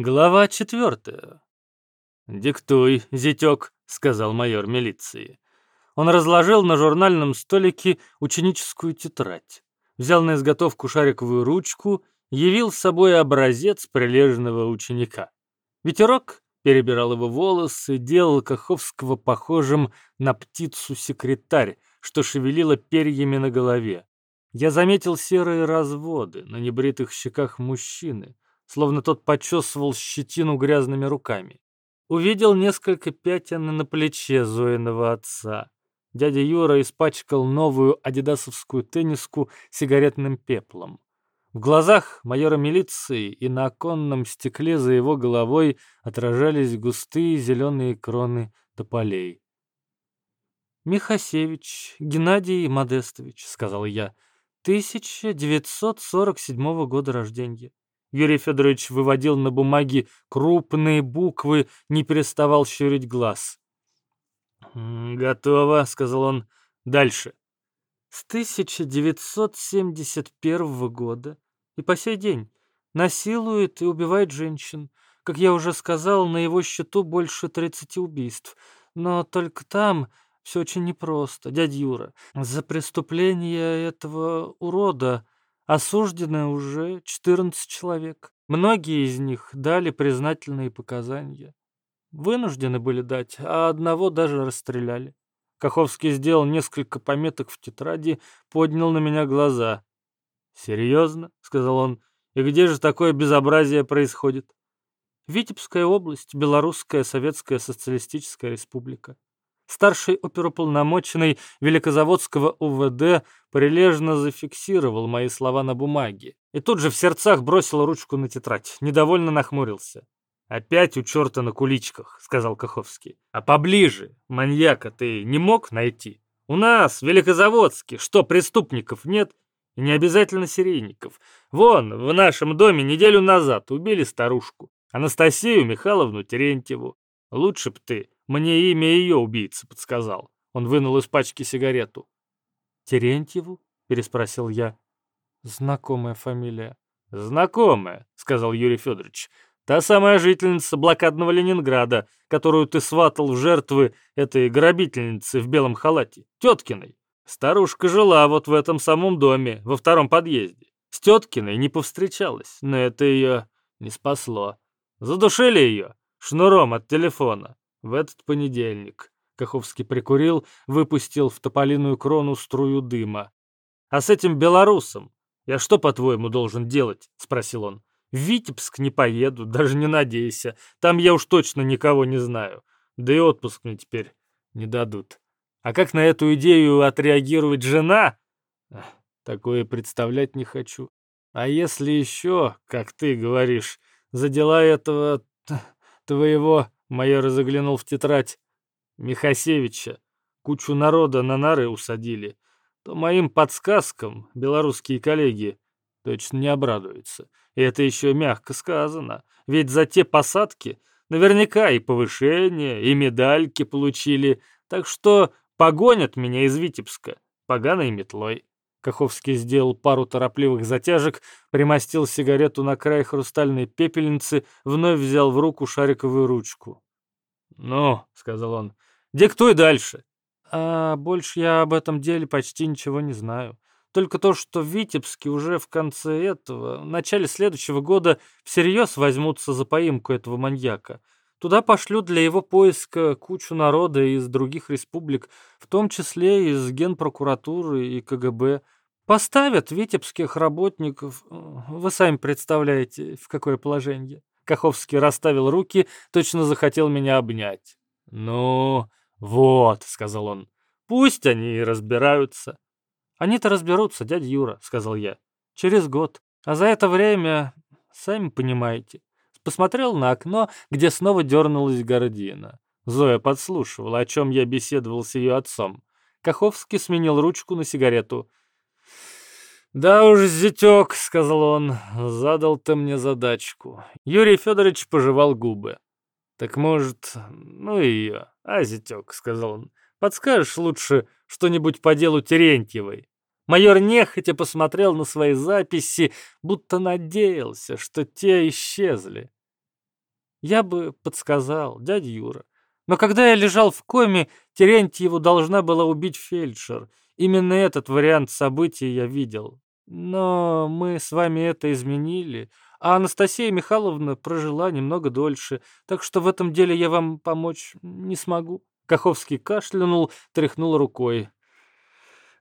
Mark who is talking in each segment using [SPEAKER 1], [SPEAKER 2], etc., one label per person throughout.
[SPEAKER 1] Глава четвертая. «Диктуй, зятек», — сказал майор милиции. Он разложил на журнальном столике ученическую тетрадь, взял на изготовку шариковую ручку, явил с собой образец прилежного ученика. Ветерок перебирал его волосы, делал Каховского похожим на птицу-секретарь, что шевелила перьями на голове. Я заметил серые разводы на небритых щеках мужчины — словно тот почесывал щетину грязными руками. Увидел несколько пятен на плече Зоиного отца. Дядя Юра испачкал новую адидасовскую тенниску сигаретным пеплом. В глазах майора милиции и на оконном стекле за его головой отражались густые зеленые кроны тополей. «Михасевич Геннадий Модестович», — сказал я, — «1947 года рождения. Юрий Федорович выводил на бумаге крупные буквы, не переставал щурить глаз. «Готово», — сказал он. «Дальше». С 1971 года и по сей день насилует и убивает женщин. Как я уже сказал, на его счету больше 30 убийств. Но только там все очень непросто, дядя Юра. За преступление этого урода Осуждены уже 14 человек. Многие из них дали признательные показания. Вынуждены были дать, а одного даже расстреляли. Каховский сделал несколько пометок в тетради, поднял на меня глаза. «Серьезно?» — сказал он. «И где же такое безобразие происходит?» «Витебская область, Белорусская Советская Социалистическая Республика» старший оперуполномоченный Великозаводского УВД прилежно зафиксировал мои слова на бумаге и тут же в сердцах бросил ручку на тетрадь, недовольно нахмурился. «Опять у черта на куличках», — сказал Каховский. «А поближе маньяка ты не мог найти? У нас, в Великозаводске, что, преступников нет? И не обязательно серийников. Вон, в нашем доме неделю назад убили старушку, Анастасию Михайловну Терентьеву. Лучше б ты мне имя ее убийцы подсказал. Он вынул из пачки сигарету. «Терентьеву?» — переспросил я. «Знакомая фамилия». «Знакомая», — сказал Юрий Федорович. «Та самая жительница блокадного Ленинграда, которую ты сватал в жертвы этой грабительницы в белом халате, теткиной. Старушка жила вот в этом самом доме, во втором подъезде. С теткиной не повстречалась, но это ее не спасло. Задушили ее шнуром от телефона. В этот понедельник Каховский прикурил, выпустил в тополиную крону струю дыма. «А с этим белорусом я что, по-твоему, должен делать?» — спросил он. «В Витебск не поеду, даже не надейся. Там я уж точно никого не знаю. Да и отпуск мне теперь не дадут. А как на эту идею отреагирует жена? Такое представлять не хочу. А если еще, как ты говоришь, за дела этого твоего Майор заглянул в тетрадь Михасевича. Кучу народа на нары усадили. То моим подсказкам белорусские коллеги точно не обрадуются. И это еще мягко сказано. Ведь за те посадки наверняка и повышение, и медальки получили. Так что погонят меня из Витебска поганой метлой. Каховский сделал пару торопливых затяжек, примостил сигарету на край хрустальной пепельницы, вновь взял в руку шариковую ручку. «Ну», — сказал он, — «диктуй дальше». «А больше я об этом деле почти ничего не знаю. Только то, что в Витебске уже в конце этого, в начале следующего года всерьез возьмутся за поимку этого маньяка. Туда пошлют для его поиска кучу народа из других республик, в том числе из Генпрокуратуры и КГБ. Поставят витебских работников, вы сами представляете, в какое положение. Каховский расставил руки, точно захотел меня обнять. «Ну, вот», — сказал он, — «пусть они и разбираются». «Они-то разберутся, дядя Юра», — сказал я. «Через год. А за это время, сами понимаете, посмотрел на окно, где снова дернулась гордина. Зоя подслушивала, о чем я беседовал с ее отцом. Каховский сменил ручку на сигарету. «Да уж, зятек», — сказал он, — «задал ты мне задачку». Юрий Федорович пожевал губы. «Так, может, ну ее, а, зятек», — сказал он, — «подскажешь лучше что-нибудь по делу Терентьевой?» Майор нехотя посмотрел на свои записи, будто надеялся, что те исчезли. Я бы подсказал, дядя Юра. Но когда я лежал в коме, Терентьеву должна была убить фельдшер. Именно этот вариант событий я видел. Но мы с вами это изменили, а Анастасия Михайловна прожила немного дольше, так что в этом деле я вам помочь не смогу. Каховский кашлянул, тряхнул рукой.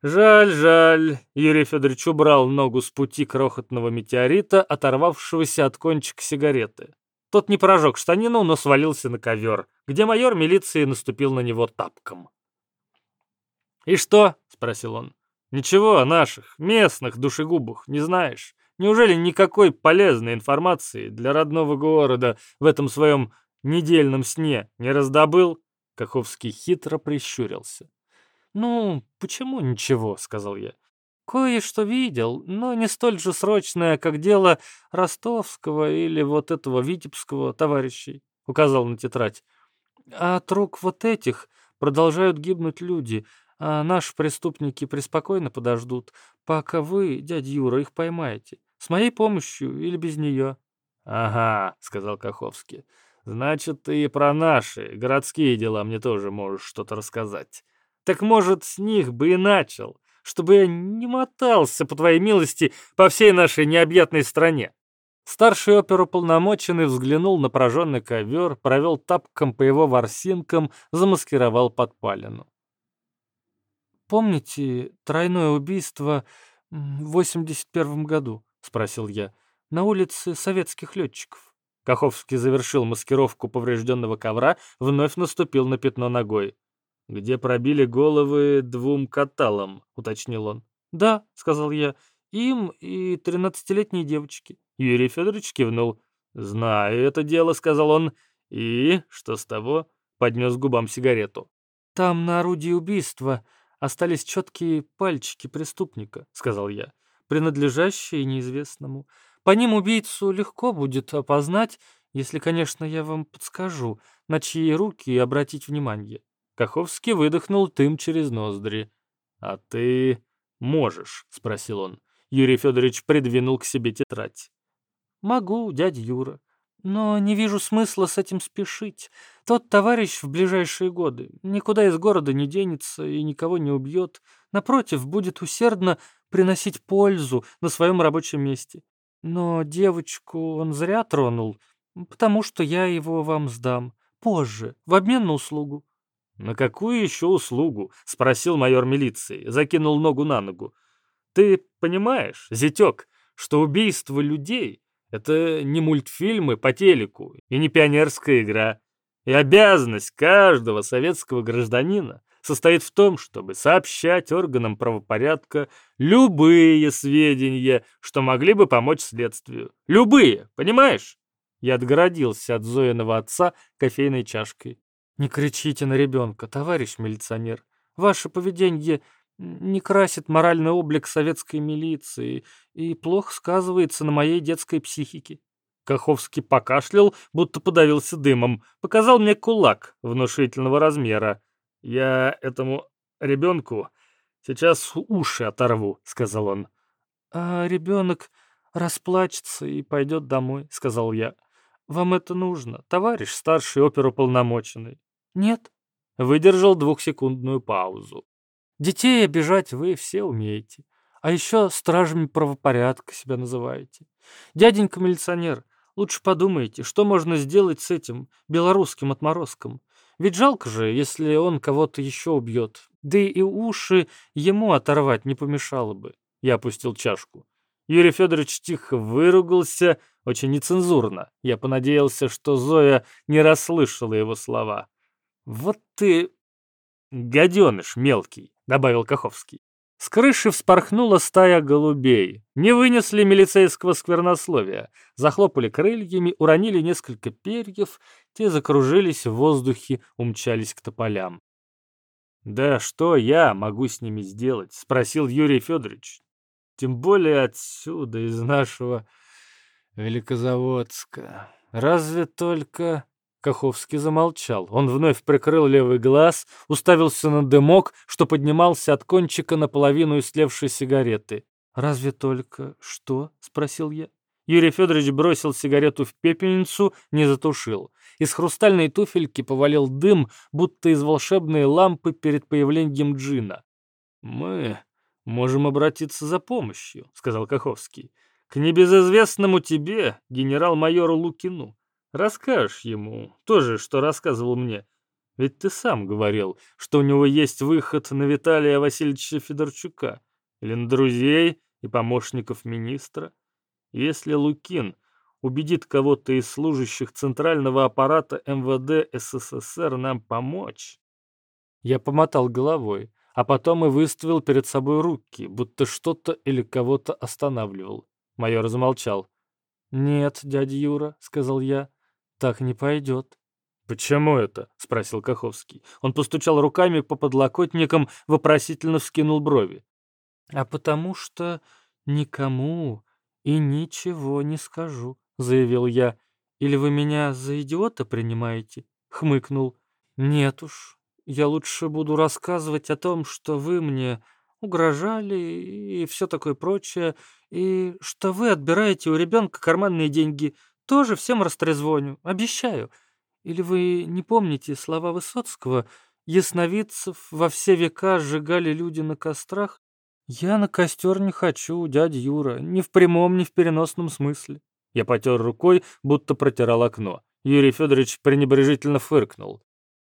[SPEAKER 1] Жаль, жаль. Юрий Федорович убрал ногу с пути крохотного метеорита, оторвавшегося от кончика сигареты. Тот не прожег штанину, но свалился на ковер, где майор милиции наступил на него тапком. «И что?» — спросил он. «Ничего о наших, местных душегубах не знаешь. Неужели никакой полезной информации для родного города в этом своем недельном сне не раздобыл?» Каховский хитро прищурился. «Ну, почему ничего?» — сказал я. «Кое-что видел, но не столь же срочное, как дело ростовского или вот этого витебского товарищей», — указал на тетрадь. «А от рук вот этих продолжают гибнуть люди, а наши преступники преспокойно подождут, пока вы, дядя Юра, их поймаете. С моей помощью или без нее?» «Ага», — сказал Каховский. «Значит, и про наши городские дела мне тоже можешь что-то рассказать. Так, может, с них бы и начал, чтобы я не мотался, по твоей милости, по всей нашей необъятной стране». Старший оперуполномоченный взглянул на прожженный ковер, провел тапком по его ворсинкам, замаскировал подпалину. «Помните тройное убийство в 81 году?» — спросил я. «На улице советских летчиков». Каховский завершил маскировку поврежденного ковра, вновь наступил на пятно ногой. «Где пробили головы двум каталам», — уточнил он. «Да», — сказал я, — «им и тринадцатилетней девочке». Юрий Федорович кивнул. «Знаю это дело», — сказал он. «И что с того?» — поднес губам сигарету. «Там на орудии убийства остались четкие пальчики преступника», — сказал я, принадлежащие неизвестному. «По ним убийцу легко будет опознать, если, конечно, я вам подскажу, на чьи руки обратить внимание». Каховский выдохнул тым через ноздри. «А ты можешь?» — спросил он. Юрий Федорович придвинул к себе тетрадь. «Могу, дядя Юра. Но не вижу смысла с этим спешить. Тот товарищ в ближайшие годы никуда из города не денется и никого не убьет. Напротив, будет усердно приносить пользу на своем рабочем месте. Но девочку он зря тронул, потому что я его вам сдам. Позже, в обмен на услугу. «На какую еще услугу?» — спросил майор милиции, закинул ногу на ногу. «Ты понимаешь, зятек, что убийство людей это не мультфильмы по телеку и не пионерская игра. И обязанность каждого советского гражданина состоит в том, чтобы сообщать органам правопорядка любые сведения, что могли бы помочь следствию. Любые, понимаешь? Я отгородился от Зоиного отца кофейной чашкой. «Не кричите на ребенка, товарищ милиционер. Ваше поведение не красит моральный облик советской милиции и плохо сказывается на моей детской психике. Каховский покашлял, будто подавился дымом, показал мне кулак внушительного размера. «Я этому ребенку сейчас уши оторву», — сказал он. «А ребенок расплачется и пойдет домой», — сказал я. «Вам это нужно, товарищ старший оперуполномоченный?» «Нет», — выдержал двухсекундную паузу. Детей обижать вы все умеете. А еще стражами правопорядка себя называете. Дяденька милиционер, лучше подумайте, что можно сделать с этим белорусским отморозком. Ведь жалко же, если он кого-то еще убьет. Да и уши ему оторвать не помешало бы. Я опустил чашку. Юрий Федорович тихо выругался, очень нецензурно. Я понадеялся, что Зоя не расслышала его слова. «Вот ты гаденыш мелкий!» — добавил Каховский. С крыши вспорхнула стая голубей. Не вынесли милицейского сквернословия. Захлопали крыльями, уронили несколько перьев, те закружились в воздухе, умчались к тополям. «Да что я могу с ними сделать?» — спросил Юрий Федорович. «Тем более отсюда, из нашего Великозаводска. Разве только...» Каховский замолчал. Он вновь прикрыл левый глаз, уставился на дымок, что поднимался от кончика наполовину истлевшей сигареты. «Разве только что?» — спросил я. Юрий Федорович бросил сигарету в пепельницу, не затушил. Из хрустальной туфельки повалил дым, будто из волшебной лампы перед появлением джина. «Мы можем обратиться за помощью», — сказал Каховский. «К небезызвестному тебе, генерал-майору Лукину. Расскажешь ему то же, что рассказывал мне. Ведь ты сам говорил, что у него есть выход на Виталия Васильевича Федорчука или на друзей и помощников министра. Если Лукин убедит кого-то из служащих центрального аппарата МВД СССР нам помочь. Я помотал головой, а потом и выставил перед собой руки, будто что-то или кого-то останавливал. Майор замолчал. «Нет, дядя Юра», — сказал я, — «так не пойдет». «Почему это?» — спросил Каховский. Он постучал руками по подлокотникам, вопросительно вскинул брови. «А потому что никому и ничего не скажу», — заявил я. «Или вы меня за идиота принимаете?» — хмыкнул. «Нет уж, я лучше буду рассказывать о том, что вы мне угрожали и все такое прочее, и что вы отбираете у ребенка карманные деньги. Тоже всем растрезвоню, обещаю. Или вы не помните слова Высоцкого? Ясновидцев во все века сжигали люди на кострах. Я на костер не хочу, дядя Юра, ни в прямом, ни в переносном смысле. Я потер рукой, будто протирал окно. Юрий Федорович пренебрежительно фыркнул.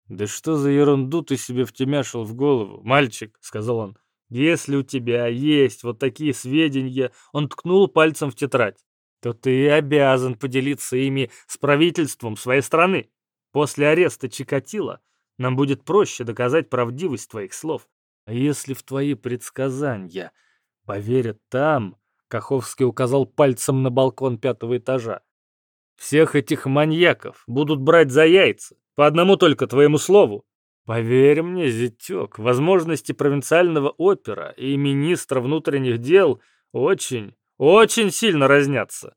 [SPEAKER 1] «Да что за ерунду ты себе втемяшил в голову, мальчик?» — сказал он. «Если у тебя есть вот такие сведения...» Он ткнул пальцем в тетрадь. «То ты обязан поделиться ими с правительством своей страны. После ареста Чикатила нам будет проще доказать правдивость твоих слов. А если в твои предсказания поверят там, Каховский указал пальцем на балкон пятого этажа. Всех этих маньяков будут брать за яйца, по одному только твоему слову. Поверь мне, зятек, возможности провинциального опера и министра внутренних дел очень, очень сильно разнятся.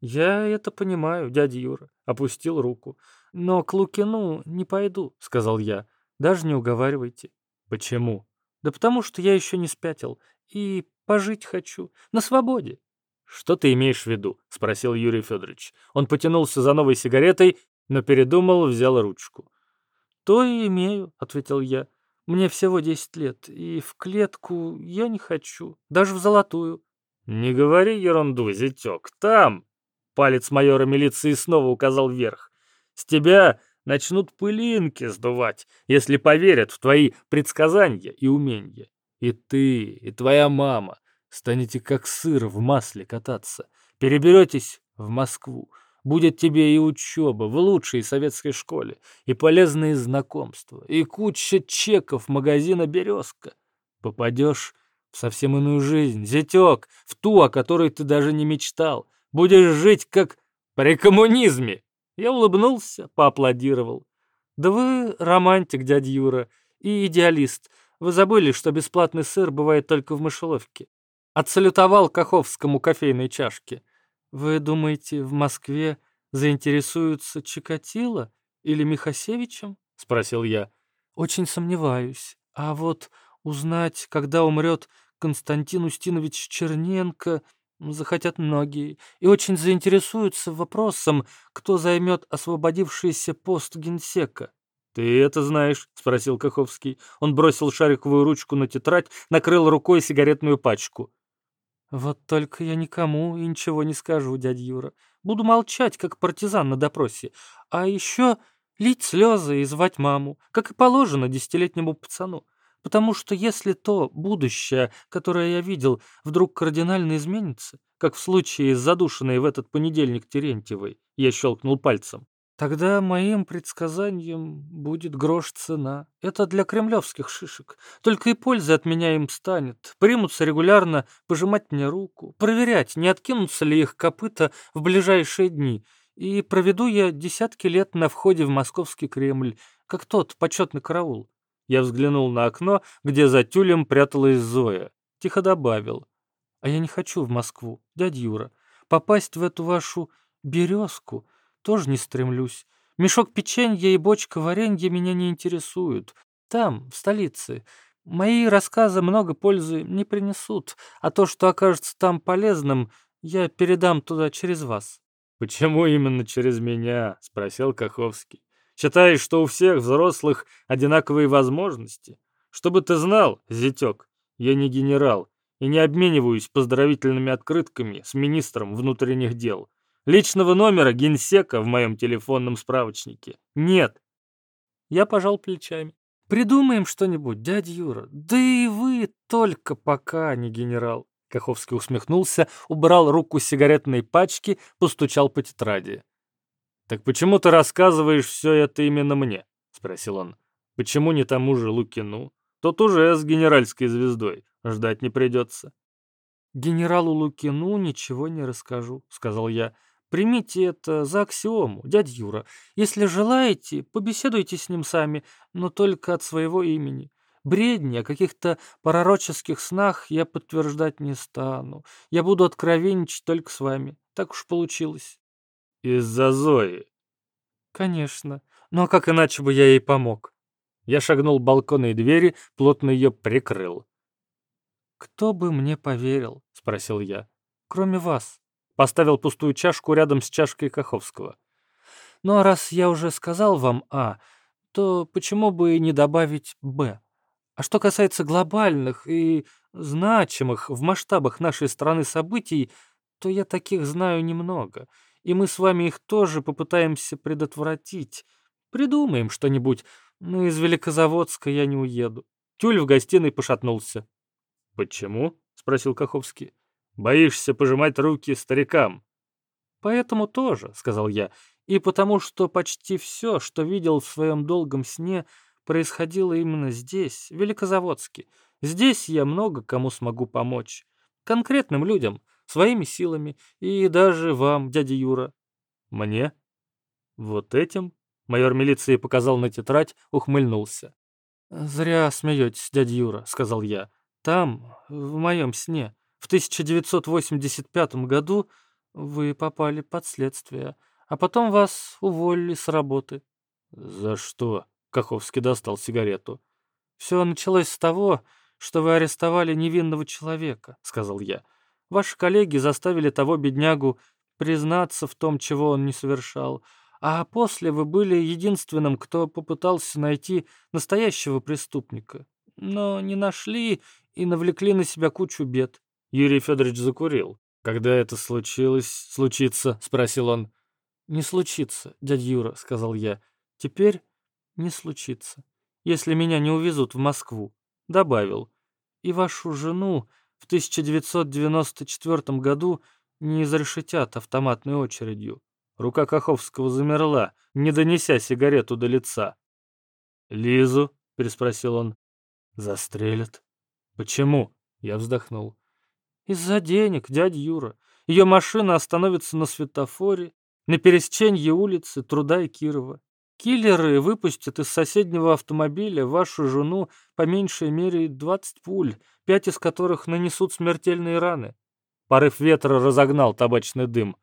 [SPEAKER 1] Я это понимаю, дядя Юра, опустил руку. Но к Лукину не пойду, сказал я. Даже не уговаривайте. Почему? Да потому что я еще не спятил и пожить хочу, на свободе. «Что ты имеешь в виду?» — спросил Юрий Федорович. Он потянулся за новой сигаретой, но передумал, взял ручку. «То и имею», — ответил я. «Мне всего десять лет, и в клетку я не хочу, даже в золотую». «Не говори ерунду, зятек, там!» Палец майора милиции снова указал вверх. «С тебя начнут пылинки сдувать, если поверят в твои предсказания и умения. И ты, и твоя мама станете как сыр в масле кататься, переберетесь в Москву, будет тебе и учеба в лучшей советской школе, и полезные знакомства, и куча чеков магазина «Березка». Попадешь в совсем иную жизнь, зятек, в ту, о которой ты даже не мечтал. Будешь жить как при коммунизме. Я улыбнулся, поаплодировал. «Да вы романтик, дядя Юра, и идеалист. Вы забыли, что бесплатный сыр бывает только в мышеловке?» Отсалютовал Каховскому кофейной чашке. «Вы думаете, в Москве заинтересуются Чикатило или Михасевичем?» — спросил я. «Очень сомневаюсь. А вот узнать, когда умрет Константин Устинович Черненко, захотят многие и очень заинтересуются вопросом, кто займет освободившийся пост генсека. «Ты это знаешь?» — спросил Каховский. Он бросил шариковую ручку на тетрадь, накрыл рукой сигаретную пачку. «Вот только я никому и ничего не скажу, дядя Юра. Буду молчать, как партизан на допросе. А еще лить слезы и звать маму, как и положено десятилетнему пацану. Потому что если то будущее, которое я видел, вдруг кардинально изменится, как в случае с задушенной в этот понедельник Терентьевой, я щелкнул пальцем, тогда моим предсказаниям будет грош цена. Это для кремлевских шишек. Только и пользы от меня им станет. Примутся регулярно пожимать мне руку, проверять, не откинутся ли их копыта в ближайшие дни. И проведу я десятки лет на входе в московский Кремль, как тот почетный караул. Я взглянул на окно, где за тюлем пряталась Зоя. Тихо добавил. «А я не хочу в Москву, дядя Юра. Попасть в эту вашу березку тоже не стремлюсь. Мешок печенья и бочка варенья меня не интересуют. Там, в столице, мои рассказы много пользы не принесут, а то, что окажется там полезным, Я передам туда через вас».
[SPEAKER 2] «Почему именно через меня?» — спросил Каховский. «Считаешь, что у всех взрослых одинаковые возможности? Чтобы ты знал, зятек, я не генерал и не обмениваюсь поздравительными открытками с министром внутренних дел. Личного номера генсека в моем телефонном справочнике нет».
[SPEAKER 1] Я пожал плечами. «Придумаем что-нибудь, дядя Юра. Да и вы только пока не генерал». Каховский усмехнулся, убрал руку с сигаретной пачки, постучал по тетради.
[SPEAKER 2] «Так почему ты рассказываешь все это именно мне?» — спросил он. «Почему не тому же Лукину? Тот уже с генеральской звездой. Ждать не придется».
[SPEAKER 1] «Генералу Лукину ничего не расскажу», — сказал я. «Примите это за аксиому, дядя Юра. Если желаете, побеседуйте с ним сами, но только от своего имени. Бредни о каких-то пророческих снах я подтверждать не стану. Я буду откровенничать только с вами. Так уж получилось.
[SPEAKER 2] Из-за Зои?
[SPEAKER 1] Конечно. Но как иначе бы я ей помог? Я шагнул балконной двери, плотно ее прикрыл. «Кто бы мне поверил?» — спросил я. «Кроме вас». Поставил пустую чашку рядом с чашкой Каховского. «Ну а раз я уже сказал вам «А», то почему бы не добавить «Б»? А что касается глобальных и значимых в масштабах нашей страны событий, то я таких знаю немного, и мы с вами их тоже попытаемся предотвратить. Придумаем что-нибудь, но из Великозаводска я не уеду. Тюль в гостиной пошатнулся.
[SPEAKER 2] «Почему?» — спросил Каховский. «Боишься пожимать руки старикам?»
[SPEAKER 1] «Поэтому тоже», — сказал я, — «и потому что почти все, что видел в своем долгом сне, — происходило именно здесь, в Великозаводске. Здесь я много кому смогу помочь. Конкретным людям, своими силами и даже вам, дядя Юра.
[SPEAKER 2] Мне? Вот этим? Майор милиции показал на тетрадь, ухмыльнулся.
[SPEAKER 1] «Зря смеетесь, дядя Юра», — сказал я. «Там, в моем сне, в 1985 году вы попали под следствие, а потом вас уволили с работы».
[SPEAKER 2] «За что?» Каховский достал сигарету.
[SPEAKER 1] «Все началось с того, что вы арестовали невинного человека», — сказал я. «Ваши коллеги заставили того беднягу признаться в том, чего он не совершал, а после вы были единственным, кто попытался найти настоящего преступника. Но не нашли и навлекли на себя кучу бед».
[SPEAKER 2] Юрий Федорович закурил. «Когда это случилось, случится?» — спросил он.
[SPEAKER 1] «Не случится, дядя Юра», — сказал я. «Теперь не случится, если меня не увезут в Москву», — добавил. «И вашу жену в 1994 году не изрешетят автоматной очередью».
[SPEAKER 2] Рука Каховского замерла, не донеся сигарету до лица. «Лизу?» — переспросил он. «Застрелят». «Почему?» — я вздохнул.
[SPEAKER 1] «Из-за денег, дядя Юра. Ее машина остановится на светофоре, на пересечении улицы Труда и Кирова. Киллеры выпустят из соседнего автомобиля вашу жену по меньшей мере 20 пуль, пять из которых нанесут смертельные раны.
[SPEAKER 2] Порыв ветра разогнал табачный дым.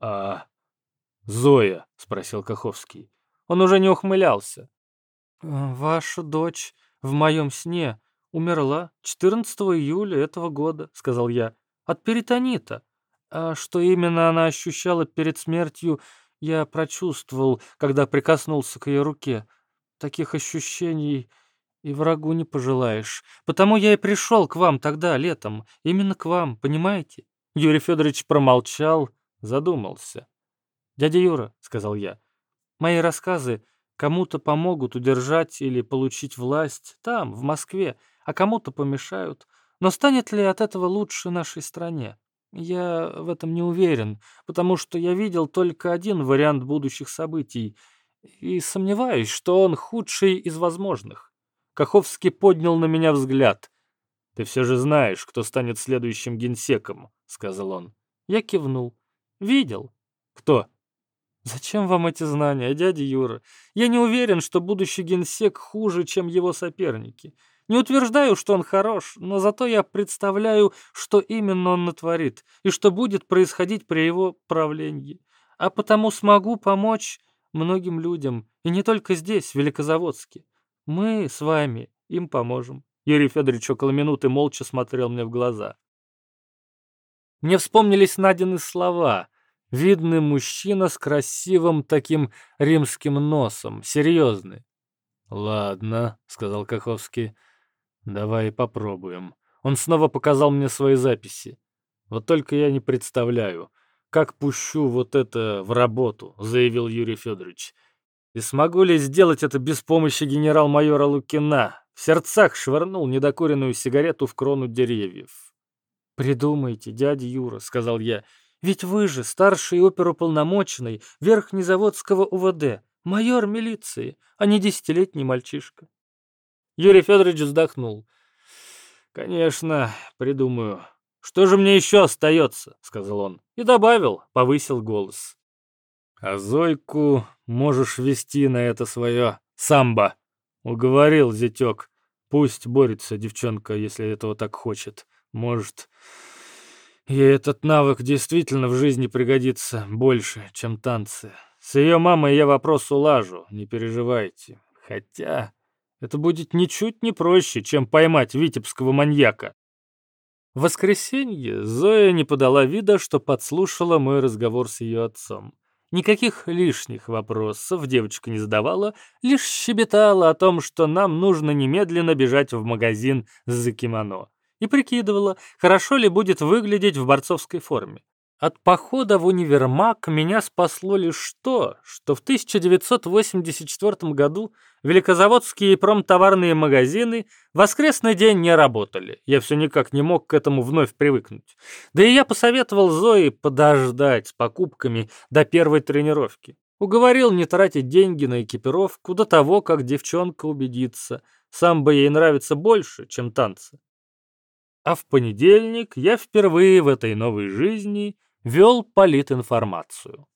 [SPEAKER 2] «А Зоя?» — спросил Каховский.
[SPEAKER 1] Он уже не ухмылялся. «Ваша дочь в моем сне умерла 14 июля этого года», — сказал я, — «от перитонита. А что именно она ощущала перед смертью, я прочувствовал, когда прикоснулся к ее руке. Таких ощущений и врагу не пожелаешь. Потому я и пришел к вам тогда, летом. Именно к вам, понимаете? Юрий Федорович промолчал, задумался. «Дядя Юра», — сказал я, — «мои рассказы кому-то помогут удержать или получить власть там, в Москве, а кому-то помешают. Но станет ли от этого лучше нашей стране? Я в этом не уверен, потому что я видел только один вариант будущих событий и сомневаюсь, что он худший из возможных. Каховский поднял на меня взгляд.
[SPEAKER 2] «Ты все же знаешь, кто станет следующим генсеком», — сказал он.
[SPEAKER 1] Я кивнул. «Видел».
[SPEAKER 2] «Кто?»
[SPEAKER 1] «Зачем вам эти знания, дядя Юра? Я не уверен, что будущий генсек хуже, чем его соперники. Не утверждаю, что он хорош, но зато я представляю, что именно он натворит и что будет происходить при его правлении. А потому смогу помочь многим людям, и не только здесь, в Великозаводске. Мы с вами им поможем.
[SPEAKER 2] Юрий Федорович около минуты молча смотрел мне в глаза.
[SPEAKER 1] Мне вспомнились Надины слова. Видный мужчина с красивым таким римским носом, серьезный.
[SPEAKER 2] «Ладно», — сказал Каховский, — «давай попробуем». Он снова показал мне свои записи. «Вот только я не представляю, как пущу вот это в работу», — заявил Юрий Федорович. «И смогу ли сделать это без помощи генерал-майора Лукина?» В сердцах швырнул недокуренную сигарету в крону деревьев.
[SPEAKER 1] «Придумайте, дядя Юра», — сказал я, — «ведь вы же старший оперуполномоченный Верхнезаводского УВД, майор милиции, а не десятилетний мальчишка».
[SPEAKER 2] Юрий Федорович вздохнул. «Конечно, придумаю. Что же мне еще остается?» — сказал он. И добавил, повысил голос. «А Зойку можешь вести на это свое самбо». Уговорил зятек. Пусть борется девчонка, если этого так хочет. Может, ей этот навык действительно в жизни пригодится больше, чем танцы. С ее мамой я вопрос улажу, не переживайте. Хотя это будет ничуть не проще, чем поймать витебского маньяка. В воскресенье Зоя не подала вида, что подслушала мой разговор с ее отцом. Никаких лишних вопросов девочка не задавала, лишь щебетала о том, что нам нужно немедленно бежать в магазин за кимоно. И прикидывала, хорошо ли будет выглядеть в борцовской форме. От похода в универмаг меня спасло лишь то, что в 1984 году великозаводские промтоварные магазины в воскресный день не работали. Я все никак не мог к этому вновь привыкнуть. Да и я посоветовал Зое подождать с покупками до первой тренировки. Уговорил не тратить деньги на экипировку до того, как девчонка убедится. Сам бы ей нравится больше, чем танцы. А в понедельник я впервые в этой новой жизни вел политинформацию.